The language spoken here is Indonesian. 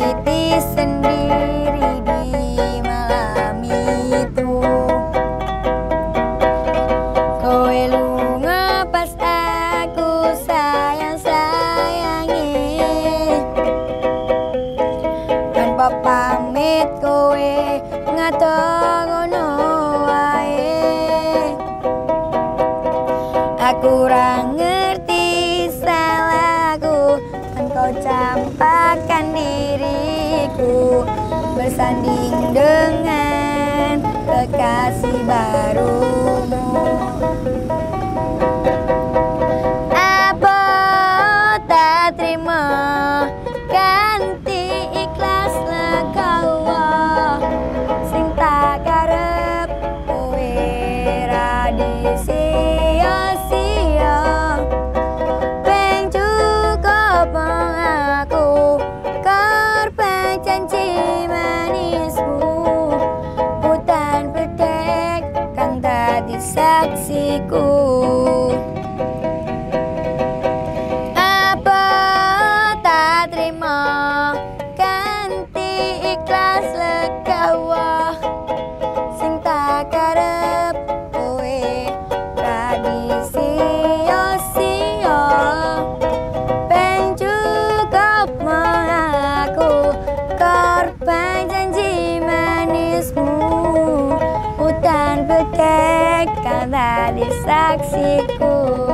mengeriti sendiri di malam itu. Kowe lunga pas aku sayang-sayangi. Tanpa pamit kowe ngatongono wae. Aku rangen diriku bersanding dengan kekasih barumu Apa tak terima? the sexy cool. Tadi saksiku?